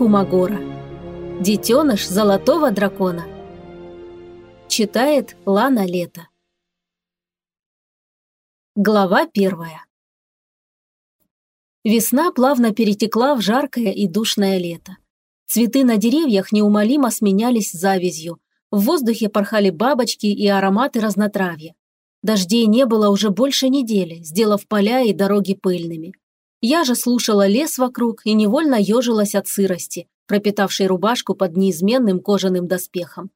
Кумагора. Детеныш золотого дракона. Читает Лана Лето. Глава первая. Весна плавно перетекла в жаркое и душное лето. Цветы на деревьях неумолимо сменялись завязью. В воздухе порхали бабочки и ароматы разнотравья. Дождей не было уже больше недели, сделав поля и дороги пыльными. Я же слушала лес вокруг и невольно ежилась от сырости, пропитавшей рубашку под неизменным кожаным доспехом.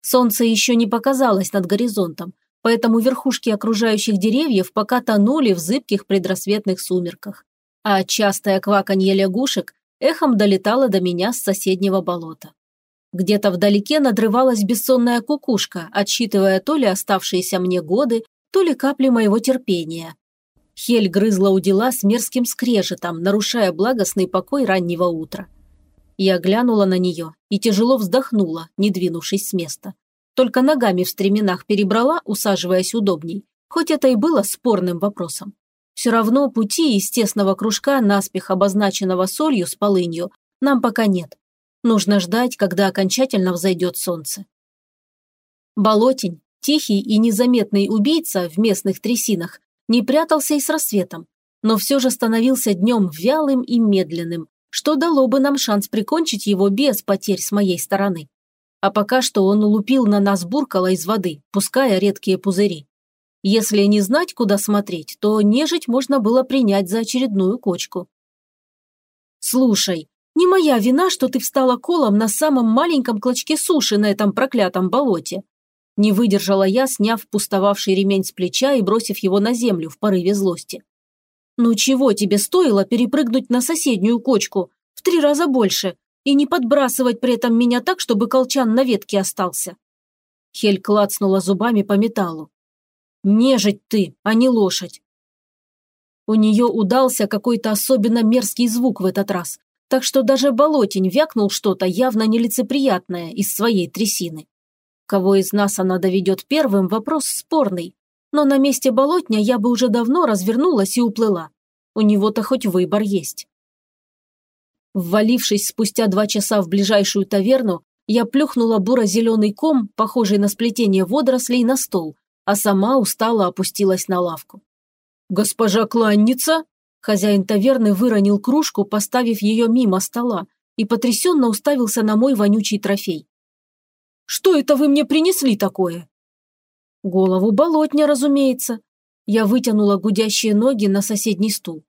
Солнце еще не показалось над горизонтом, поэтому верхушки окружающих деревьев пока тонули в зыбких предрассветных сумерках. А частое кваканье лягушек эхом долетало до меня с соседнего болота. Где-то вдалеке надрывалась бессонная кукушка, отсчитывая то ли оставшиеся мне годы, то ли капли моего терпения, Хель грызла у дела с мерзким скрежетом, нарушая благостный покой раннего утра. Я глянула на нее и тяжело вздохнула, не двинувшись с места. Только ногами в стременах перебрала, усаживаясь удобней, хоть это и было спорным вопросом. Все равно пути из тесного кружка, наспех обозначенного солью с полынью, нам пока нет. Нужно ждать, когда окончательно взойдет солнце. Болотень, тихий и незаметный убийца в местных трясинах, не прятался и с рассветом, но все же становился днем вялым и медленным, что дало бы нам шанс прикончить его без потерь с моей стороны. А пока что он лупил на нас буркало из воды, пуская редкие пузыри. Если не знать, куда смотреть, то нежить можно было принять за очередную кочку. «Слушай, не моя вина, что ты встала колом на самом маленьком клочке суши на этом проклятом болоте. Не выдержала я, сняв пустовавший ремень с плеча и бросив его на землю в порыве злости. «Ну чего тебе стоило перепрыгнуть на соседнюю кочку? В три раза больше. И не подбрасывать при этом меня так, чтобы колчан на ветке остался?» Хель клацнула зубами по металлу. «Нежить ты, а не лошадь!» У нее удался какой-то особенно мерзкий звук в этот раз, так что даже болотень вякнул что-то явно нелицеприятное из своей трясины. Кого из нас она доведет первым, вопрос спорный. Но на месте болотня я бы уже давно развернулась и уплыла. У него-то хоть выбор есть. Ввалившись спустя два часа в ближайшую таверну, я плюхнула буро-зеленый ком, похожий на сплетение водорослей, на стол, а сама устало опустилась на лавку. «Госпожа Кланница!» Хозяин таверны выронил кружку, поставив ее мимо стола, и потрясенно уставился на мой вонючий трофей. Что это вы мне принесли такое?» «Голову болотня, разумеется». Я вытянула гудящие ноги на соседний стул.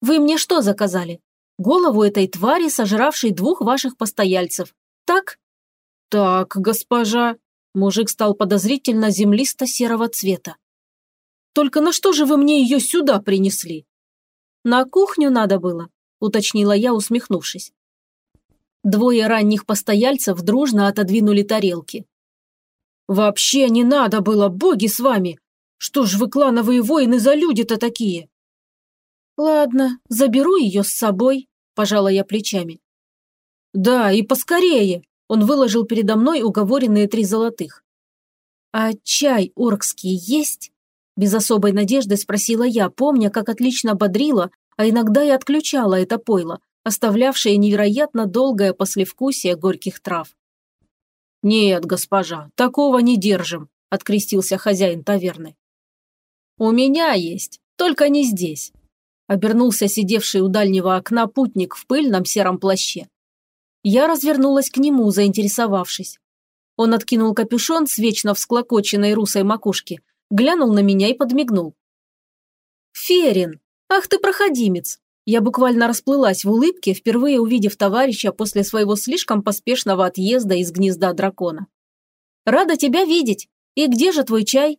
«Вы мне что заказали? Голову этой твари, сожравшей двух ваших постояльцев. Так?» «Так, госпожа». Мужик стал подозрительно землисто-серого цвета. «Только на что же вы мне ее сюда принесли?» «На кухню надо было», уточнила я, усмехнувшись. Двое ранних постояльцев дружно отодвинули тарелки. «Вообще не надо было, боги с вами! Что ж вы, клановые воины, за люди-то такие?» «Ладно, заберу ее с собой», – пожала я плечами. «Да, и поскорее!» – он выложил передо мной уговоренные три золотых. «А чай оркский есть?» – без особой надежды спросила я, помня, как отлично бодрила, а иногда и отключала это пойло, оставлявшее невероятно долгое послевкусие горьких трав. «Нет, госпожа, такого не держим», – открестился хозяин таверны. «У меня есть, только не здесь», – обернулся сидевший у дальнего окна путник в пыльном сером плаще. Я развернулась к нему, заинтересовавшись. Он откинул капюшон с вечно всклокоченной русой макушки, глянул на меня и подмигнул. «Ферин! Ах ты проходимец! Я буквально расплылась в улыбке, впервые увидев товарища после своего слишком поспешного отъезда из гнезда дракона. «Рада тебя видеть! И где же твой чай?»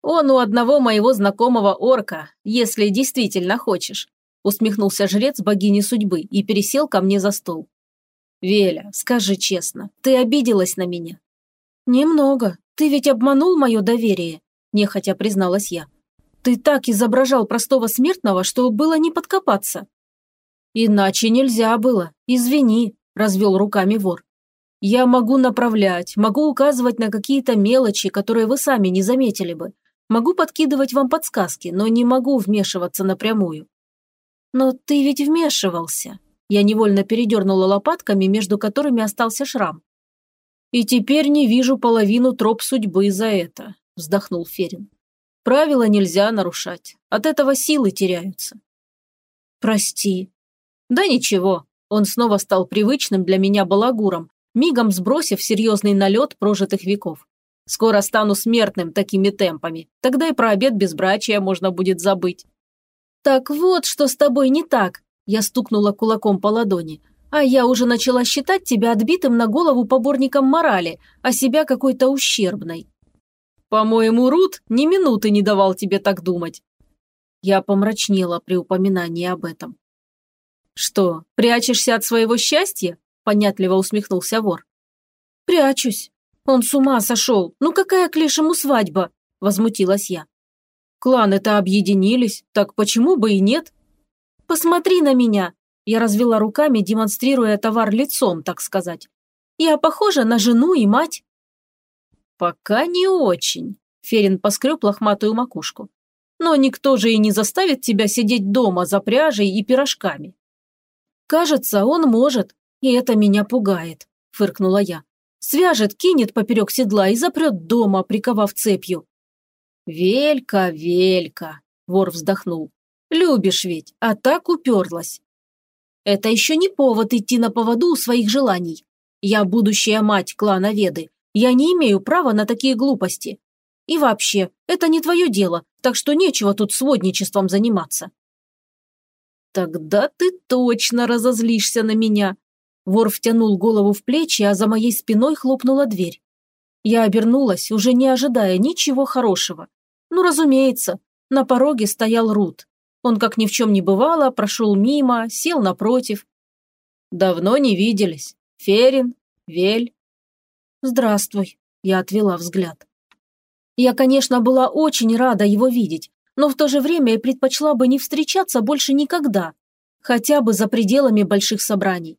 «Он у одного моего знакомого орка, если действительно хочешь», усмехнулся жрец богини судьбы и пересел ко мне за стол. «Веля, скажи честно, ты обиделась на меня?» «Немного. Ты ведь обманул мое доверие», нехотя призналась я. Ты так изображал простого смертного, что было не подкопаться». «Иначе нельзя было. Извини», – развел руками вор. «Я могу направлять, могу указывать на какие-то мелочи, которые вы сами не заметили бы. Могу подкидывать вам подсказки, но не могу вмешиваться напрямую». «Но ты ведь вмешивался», Я невольно передернула лопатками, между которыми остался шрам. «И теперь не вижу половину троп судьбы за это», – вздохнул Ферин. «Правила нельзя нарушать. От этого силы теряются». «Прости». «Да ничего». Он снова стал привычным для меня балагуром, мигом сбросив серьезный налет прожитых веков. Скоро стану смертным такими темпами. Тогда и про обед безбрачия можно будет забыть. Так вот, что с тобой не так. Я стукнула кулаком по ладони. А я уже начала считать тебя отбитым на голову поборником морали, а себя какой-то ущербной. По-моему, Рут ни минуты не давал тебе так думать. Я помрачнела при упоминании об этом. «Что, прячешься от своего счастья?» – понятливо усмехнулся вор. «Прячусь. Он с ума сошел. Ну какая к лешему свадьба?» – возмутилась я. «Кланы-то объединились, так почему бы и нет?» «Посмотри на меня!» Я развела руками, демонстрируя товар лицом, так сказать. «Я похожа на жену и мать?» «Пока не очень», – Ферин поскреб лохматую макушку. «Но никто же и не заставит тебя сидеть дома за пряжей и пирожками». «Кажется, он может, и это меня пугает», – фыркнула я. «Свяжет, кинет поперек седла и запрет дома, приковав цепью». «Велька, Велька», – вор вздохнул. «Любишь ведь, а так уперлась. Это еще не повод идти на поводу у своих желаний. Я будущая мать клана Веды. Я не имею права на такие глупости. И вообще, это не твое дело, так что нечего тут сводничеством заниматься. Тогда ты точно разозлишься на меня. Вор втянул голову в плечи, а за моей спиной хлопнула дверь. Я обернулась, уже не ожидая ничего хорошего. Ну, разумеется, на пороге стоял Рут. Он, как ни в чем не бывало, прошел мимо, сел напротив. «Давно не виделись. Ферин, Вель». «Здравствуй», – я отвела взгляд. Я, конечно, была очень рада его видеть, но в то же время и предпочла бы не встречаться больше никогда, хотя бы за пределами больших собраний.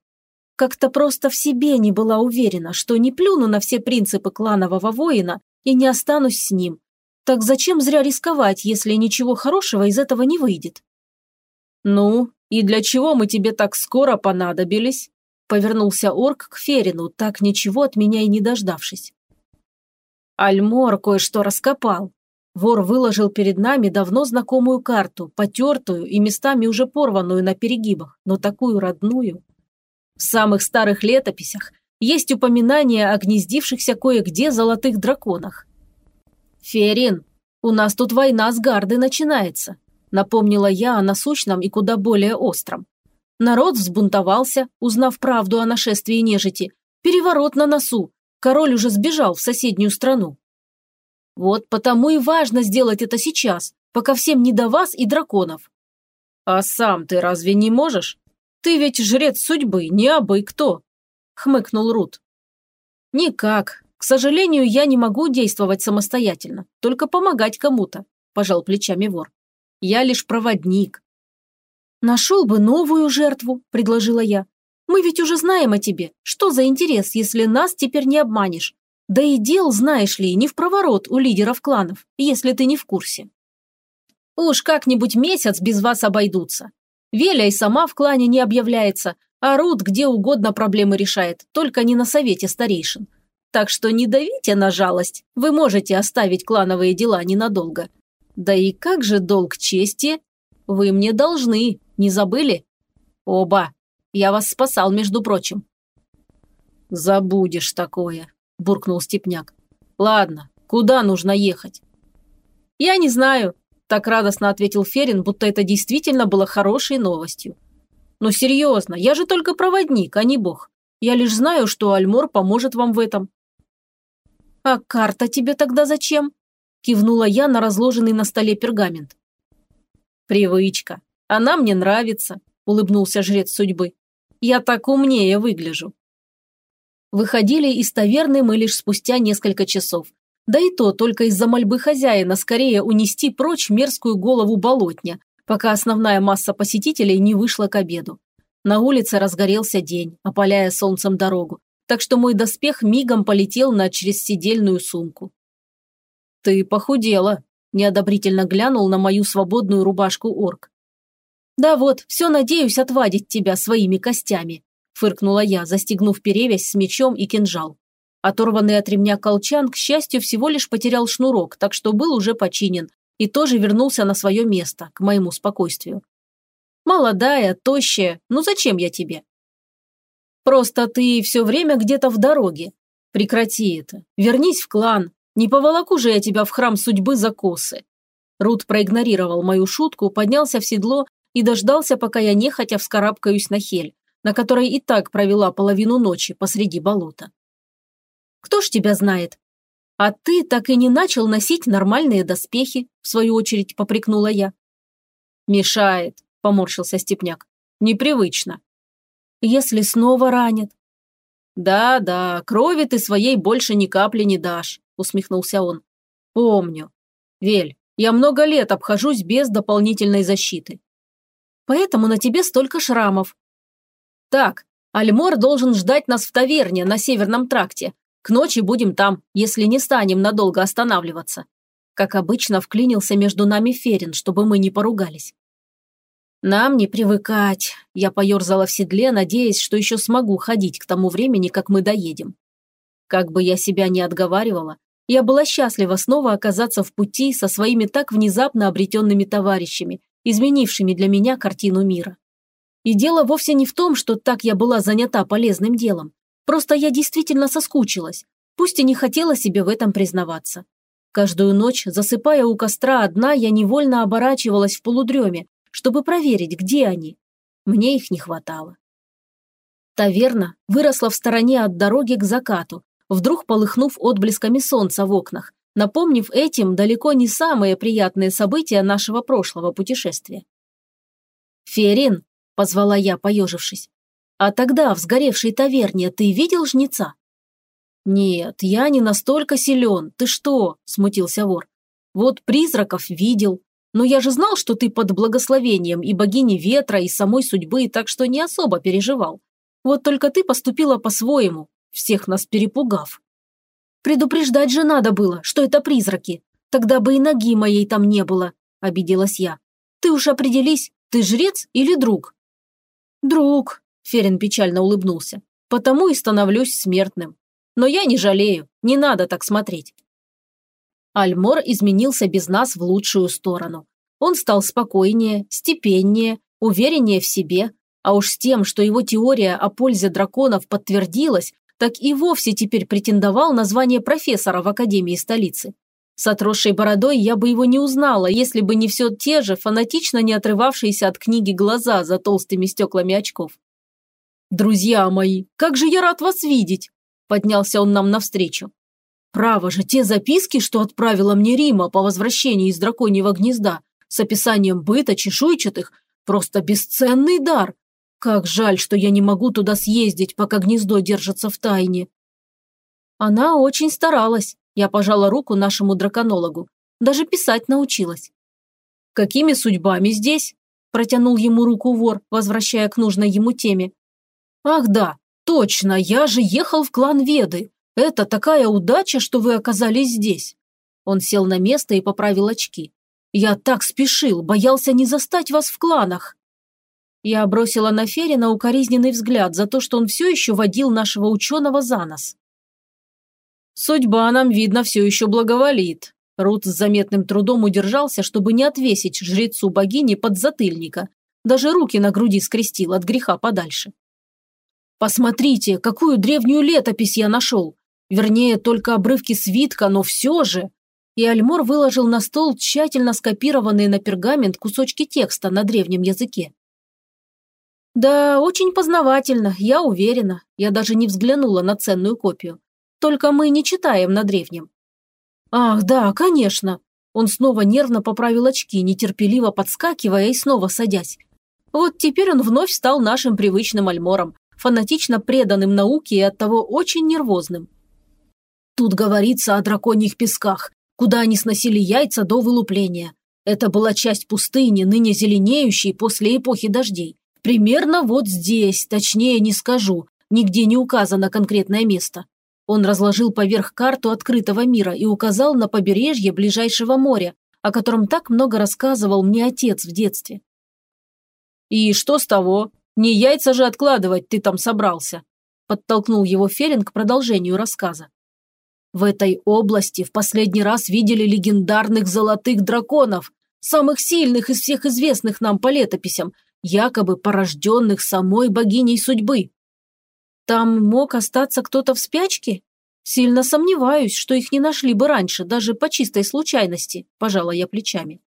Как-то просто в себе не была уверена, что не плюну на все принципы кланового воина и не останусь с ним, так зачем зря рисковать, если ничего хорошего из этого не выйдет? Ну, и для чего мы тебе так скоро понадобились? Повернулся орк к Ферину, так ничего от меня и не дождавшись. Альмор кое-что раскопал. Вор выложил перед нами давно знакомую карту, потертую и местами уже порванную на перегибах, но такую родную. В самых старых летописях есть упоминания о гнездившихся кое-где золотых драконах. «Ферин, у нас тут война с гарды начинается», напомнила я о насущном и куда более остром. Народ взбунтовался, узнав правду о нашествии нежити. Переворот на носу. Король уже сбежал в соседнюю страну. Вот потому и важно сделать это сейчас, пока всем не до вас и драконов. А сам ты разве не можешь? Ты ведь жрец судьбы, не абы кто, хмыкнул Рут. Никак, к сожалению, я не могу действовать самостоятельно, только помогать кому-то, пожал плечами вор. Я лишь проводник. Нашел бы новую жертву, предложила я. Мы ведь уже знаем о тебе. Что за интерес, если нас теперь не обманешь? Да и дел, знаешь ли, не в проворот у лидеров кланов, если ты не в курсе. Уж как-нибудь месяц без вас обойдутся. Веля и сама в клане не объявляется, а Рут где угодно проблемы решает, только не на совете старейшин. Так что не давите на жалость, вы можете оставить клановые дела ненадолго. Да и как же долг чести? Вы мне должны, не забыли? Оба. Я вас спасал, между прочим. Забудешь такое, буркнул Степняк. Ладно, куда нужно ехать? Я не знаю, так радостно ответил Ферин, будто это действительно было хорошей новостью. Но серьезно, я же только проводник, а не бог. Я лишь знаю, что Альмор поможет вам в этом. «А карта тебе тогда зачем?» – кивнула я на разложенный на столе пергамент. «Привычка. Она мне нравится», – улыбнулся жрец судьбы. «Я так умнее выгляжу». Выходили из таверны мы лишь спустя несколько часов. Да и то только из-за мольбы хозяина скорее унести прочь мерзкую голову болотня, пока основная масса посетителей не вышла к обеду. На улице разгорелся день, опаляя солнцем дорогу, так что мой доспех мигом полетел на чрезседельную сумку. «Ты похудела», – неодобрительно глянул на мою свободную рубашку орк. «Да вот, все надеюсь отвадить тебя своими костями», – фыркнула я, застегнув перевязь с мечом и кинжал. Оторванный от ремня колчан, к счастью, всего лишь потерял шнурок, так что был уже починен, и тоже вернулся на свое место, к моему спокойствию. «Молодая, тощая, ну зачем я тебе?» «Просто ты все время где-то в дороге. Прекрати это. Вернись в клан. Не поволоку же я тебя в храм судьбы за косы». Рут проигнорировал мою шутку, поднялся в седло и дождался, пока я нехотя вскарабкаюсь на хель, на которой и так провела половину ночи посреди болота. «Кто ж тебя знает? А ты так и не начал носить нормальные доспехи», в свою очередь попрекнула я. «Мешает», – поморщился Степняк. «Непривычно». «Если снова ранят?» «Да-да, крови ты своей больше ни капли не дашь», – усмехнулся он. «Помню. Вель, я много лет обхожусь без дополнительной защиты. Поэтому на тебе столько шрамов. Так, Альмор должен ждать нас в таверне на Северном тракте. К ночи будем там, если не станем надолго останавливаться. Как обычно, вклинился между нами Ферин, чтобы мы не поругались. «Нам не привыкать», – я поерзала в седле, надеясь, что еще смогу ходить к тому времени, как мы доедем. Как бы я себя не отговаривала, я была счастлива снова оказаться в пути со своими так внезапно обретенными товарищами, изменившими для меня картину мира. И дело вовсе не в том, что так я была занята полезным делом. Просто я действительно соскучилась, пусть и не хотела себе в этом признаваться. Каждую ночь, засыпая у костра одна, я невольно оборачивалась в полудреме, чтобы проверить, где они. Мне их не хватало. Таверна выросла в стороне от дороги к закату, вдруг полыхнув отблесками солнца в окнах, напомнив этим далеко не самые приятные события нашего прошлого путешествия. «Ферин», – позвала я, поежившись, – «а тогда в сгоревшей таверне ты видел жнеца?» «Нет, я не настолько силен. Ты что?» – смутился вор. «Вот призраков видел. Но я же знал, что ты под благословением и богини ветра, и самой судьбы, так что не особо переживал. Вот только ты поступила по-своему, всех нас перепугав. Предупреждать же надо было, что это призраки. Тогда бы и ноги моей там не было, обиделась я. Ты уж определись, ты жрец или друг? Друг, Ферин печально улыбнулся. Потому и становлюсь смертным. Но я не жалею, не надо так смотреть. Альмор изменился без нас в лучшую сторону. Он стал спокойнее, степеннее, увереннее в себе, а уж с тем, что его теория о пользе драконов подтвердилась, так и вовсе теперь претендовал на звание профессора в Академии столицы. С отросшей бородой я бы его не узнала, если бы не все те же, фанатично не отрывавшиеся от книги глаза за толстыми стеклами очков. «Друзья мои, как же я рад вас видеть!» – поднялся он нам навстречу. «Право же, те записки, что отправила мне Рима по возвращении из драконьего гнезда, с описанием быта чешуйчатых, просто бесценный дар. Как жаль, что я не могу туда съездить, пока гнездо держится в тайне. Она очень старалась. Я пожала руку нашему драконологу. Даже писать научилась. Какими судьбами здесь? Протянул ему руку вор, возвращая к нужной ему теме. Ах да, точно, я же ехал в клан Веды. Это такая удача, что вы оказались здесь. Он сел на место и поправил очки. Я так спешил, боялся не застать вас в кланах. Я бросила на Ферина укоризненный взгляд за то, что он все еще водил нашего ученого за нос. «Судьба нам, видно, все еще благоволит». Рут с заметным трудом удержался, чтобы не отвесить жрецу богини под затыльника. Даже руки на груди скрестил от греха подальше. «Посмотрите, какую древнюю летопись я нашел! Вернее, только обрывки свитка, но все же!» И Альмор выложил на стол тщательно скопированные на пергамент кусочки текста на древнем языке. Да, очень познавательно, я уверена. Я даже не взглянула на ценную копию. Только мы не читаем на древнем. Ах, да, конечно. Он снова нервно поправил очки, нетерпеливо подскакивая и снова садясь. Вот теперь он вновь стал нашим привычным альмором, фанатично преданным науке и оттого очень нервозным. Тут говорится о драконьих песках, куда они сносили яйца до вылупления. Это была часть пустыни, ныне зеленеющей после эпохи дождей. Примерно вот здесь, точнее не скажу, нигде не указано конкретное место. Он разложил поверх карту открытого мира и указал на побережье ближайшего моря, о котором так много рассказывал мне отец в детстве. «И что с того? Не яйца же откладывать ты там собрался», подтолкнул его Ферин к продолжению рассказа. В этой области в последний раз видели легендарных золотых драконов, самых сильных из всех известных нам по летописям, якобы порожденных самой богиней судьбы. Там мог остаться кто-то в спячке? Сильно сомневаюсь, что их не нашли бы раньше, даже по чистой случайности, пожала я плечами.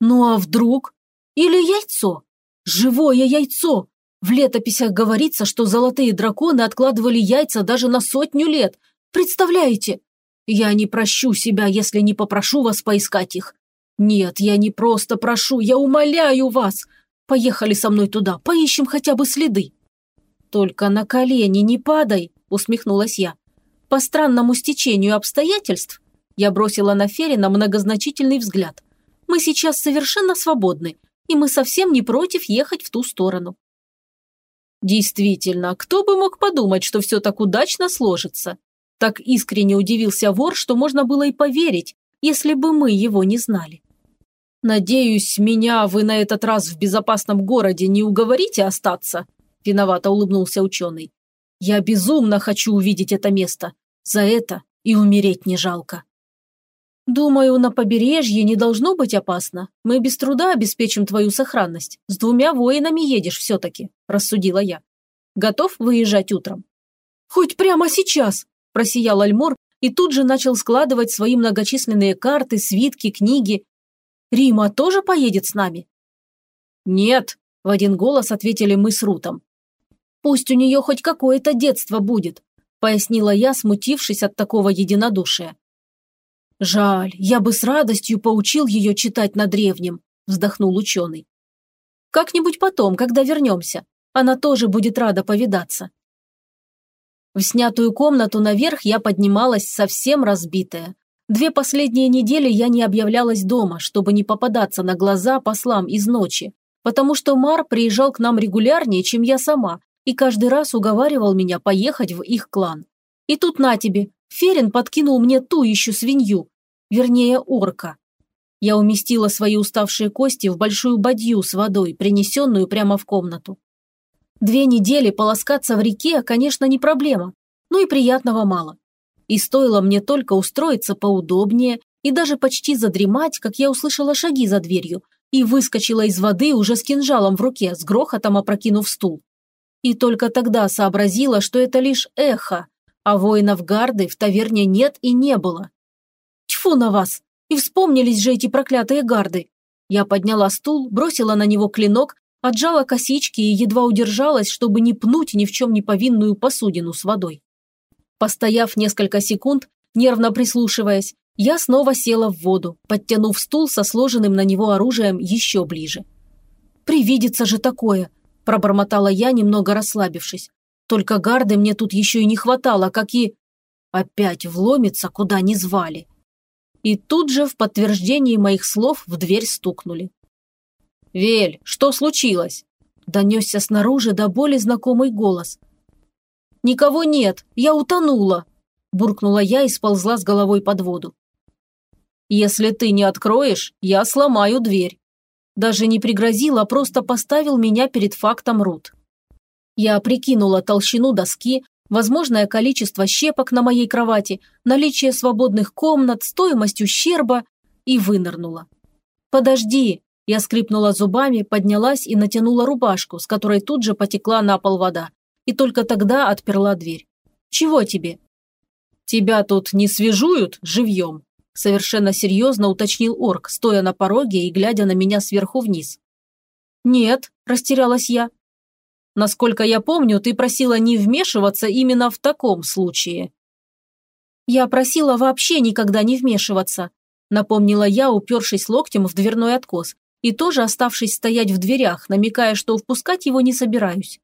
Ну а вдруг? Или яйцо? Живое яйцо! В летописях говорится, что золотые драконы откладывали яйца даже на сотню лет. Представляете? Я не прощу себя, если не попрошу вас поискать их. Нет, я не просто прошу, я умоляю вас. Поехали со мной туда, поищем хотя бы следы. Только на колени не падай, усмехнулась я. По странному стечению обстоятельств я бросила на Ферина многозначительный взгляд. Мы сейчас совершенно свободны, и мы совсем не против ехать в ту сторону. Действительно, кто бы мог подумать, что все так удачно сложится? Так искренне удивился вор, что можно было и поверить, если бы мы его не знали. «Надеюсь, меня вы на этот раз в безопасном городе не уговорите остаться?» Виновато улыбнулся ученый. «Я безумно хочу увидеть это место. За это и умереть не жалко». «Думаю, на побережье не должно быть опасно. Мы без труда обеспечим твою сохранность. С двумя воинами едешь все-таки», – рассудила я. «Готов выезжать утром?» «Хоть прямо сейчас!» – просиял Альмор и тут же начал складывать свои многочисленные карты, свитки, книги. «Рима тоже поедет с нами?» «Нет», – в один голос ответили мы с Рутом. «Пусть у нее хоть какое-то детство будет», – пояснила я, смутившись от такого единодушия. «Жаль, я бы с радостью поучил ее читать на древнем», – вздохнул ученый. «Как-нибудь потом, когда вернемся. Она тоже будет рада повидаться». В снятую комнату наверх я поднималась совсем разбитая. Две последние недели я не объявлялась дома, чтобы не попадаться на глаза послам из ночи, потому что Мар приезжал к нам регулярнее, чем я сама, и каждый раз уговаривал меня поехать в их клан. И тут на тебе, Ферин подкинул мне ту еще свинью, вернее орка. Я уместила свои уставшие кости в большую бадью с водой, принесенную прямо в комнату. Две недели полоскаться в реке, конечно, не проблема, но и приятного мало. И стоило мне только устроиться поудобнее и даже почти задремать, как я услышала шаги за дверью и выскочила из воды уже с кинжалом в руке, с грохотом опрокинув стул. И только тогда сообразила, что это лишь эхо, а воинов гарды в таверне нет и не было. Тьфу на вас! И вспомнились же эти проклятые гарды. Я подняла стул, бросила на него клинок, отжала косички и едва удержалась, чтобы не пнуть ни в чем не повинную посудину с водой. Постояв несколько секунд, нервно прислушиваясь, я снова села в воду, подтянув стул со сложенным на него оружием еще ближе. «Привидится же такое!» – пробормотала я, немного расслабившись. Только гарды мне тут еще и не хватало, как и... Опять вломиться, куда не звали. И тут же в подтверждении моих слов в дверь стукнули. «Вель, что случилось?» Донесся снаружи до боли знакомый голос. «Никого нет, я утонула!» Буркнула я и сползла с головой под воду. «Если ты не откроешь, я сломаю дверь». Даже не пригрозил, а просто поставил меня перед фактом Рут. Я прикинула толщину доски, возможное количество щепок на моей кровати, наличие свободных комнат, стоимость ущерба и вынырнула. «Подожди!» Я скрипнула зубами, поднялась и натянула рубашку, с которой тут же потекла на пол вода. И только тогда отперла дверь. «Чего тебе?» «Тебя тут не свежуют живьем?» Совершенно серьезно уточнил орк, стоя на пороге и глядя на меня сверху вниз. «Нет», – растерялась я. Насколько я помню, ты просила не вмешиваться именно в таком случае». «Я просила вообще никогда не вмешиваться», напомнила я, упершись локтем в дверной откос и тоже оставшись стоять в дверях, намекая, что впускать его не собираюсь.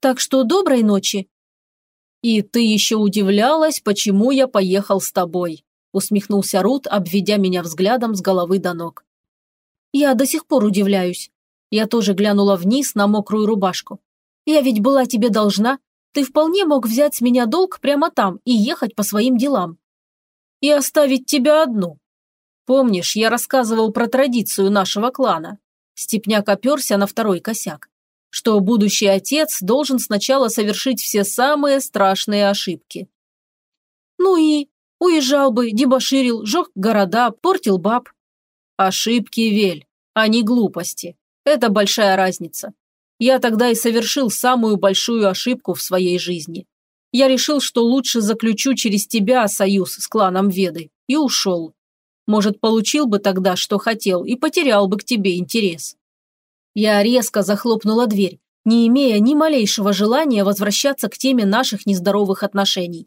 «Так что доброй ночи». «И ты еще удивлялась, почему я поехал с тобой», усмехнулся Рут, обведя меня взглядом с головы до ног. «Я до сих пор удивляюсь». Я тоже глянула вниз на мокрую рубашку. Я ведь была тебе должна. Ты вполне мог взять с меня долг прямо там и ехать по своим делам. И оставить тебя одну. Помнишь, я рассказывал про традицию нашего клана? Степняк оперся на второй косяк. Что будущий отец должен сначала совершить все самые страшные ошибки. Ну и уезжал бы, дебоширил, жег города, портил баб. Ошибки, Вель, а не глупости. Это большая разница. Я тогда и совершил самую большую ошибку в своей жизни. Я решил, что лучше заключу через тебя союз с кланом Веды, и ушел. Может, получил бы тогда, что хотел, и потерял бы к тебе интерес. Я резко захлопнула дверь, не имея ни малейшего желания возвращаться к теме наших нездоровых отношений.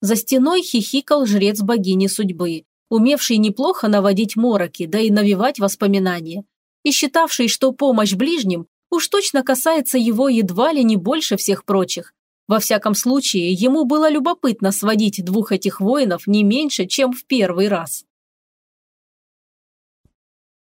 За стеной хихикал жрец богини судьбы, умевший неплохо наводить мороки, да и навевать воспоминания, и считавший, что помощь ближним уж точно касается его едва ли не больше всех прочих. Во всяком случае, ему было любопытно сводить двух этих воинов не меньше, чем в первый раз.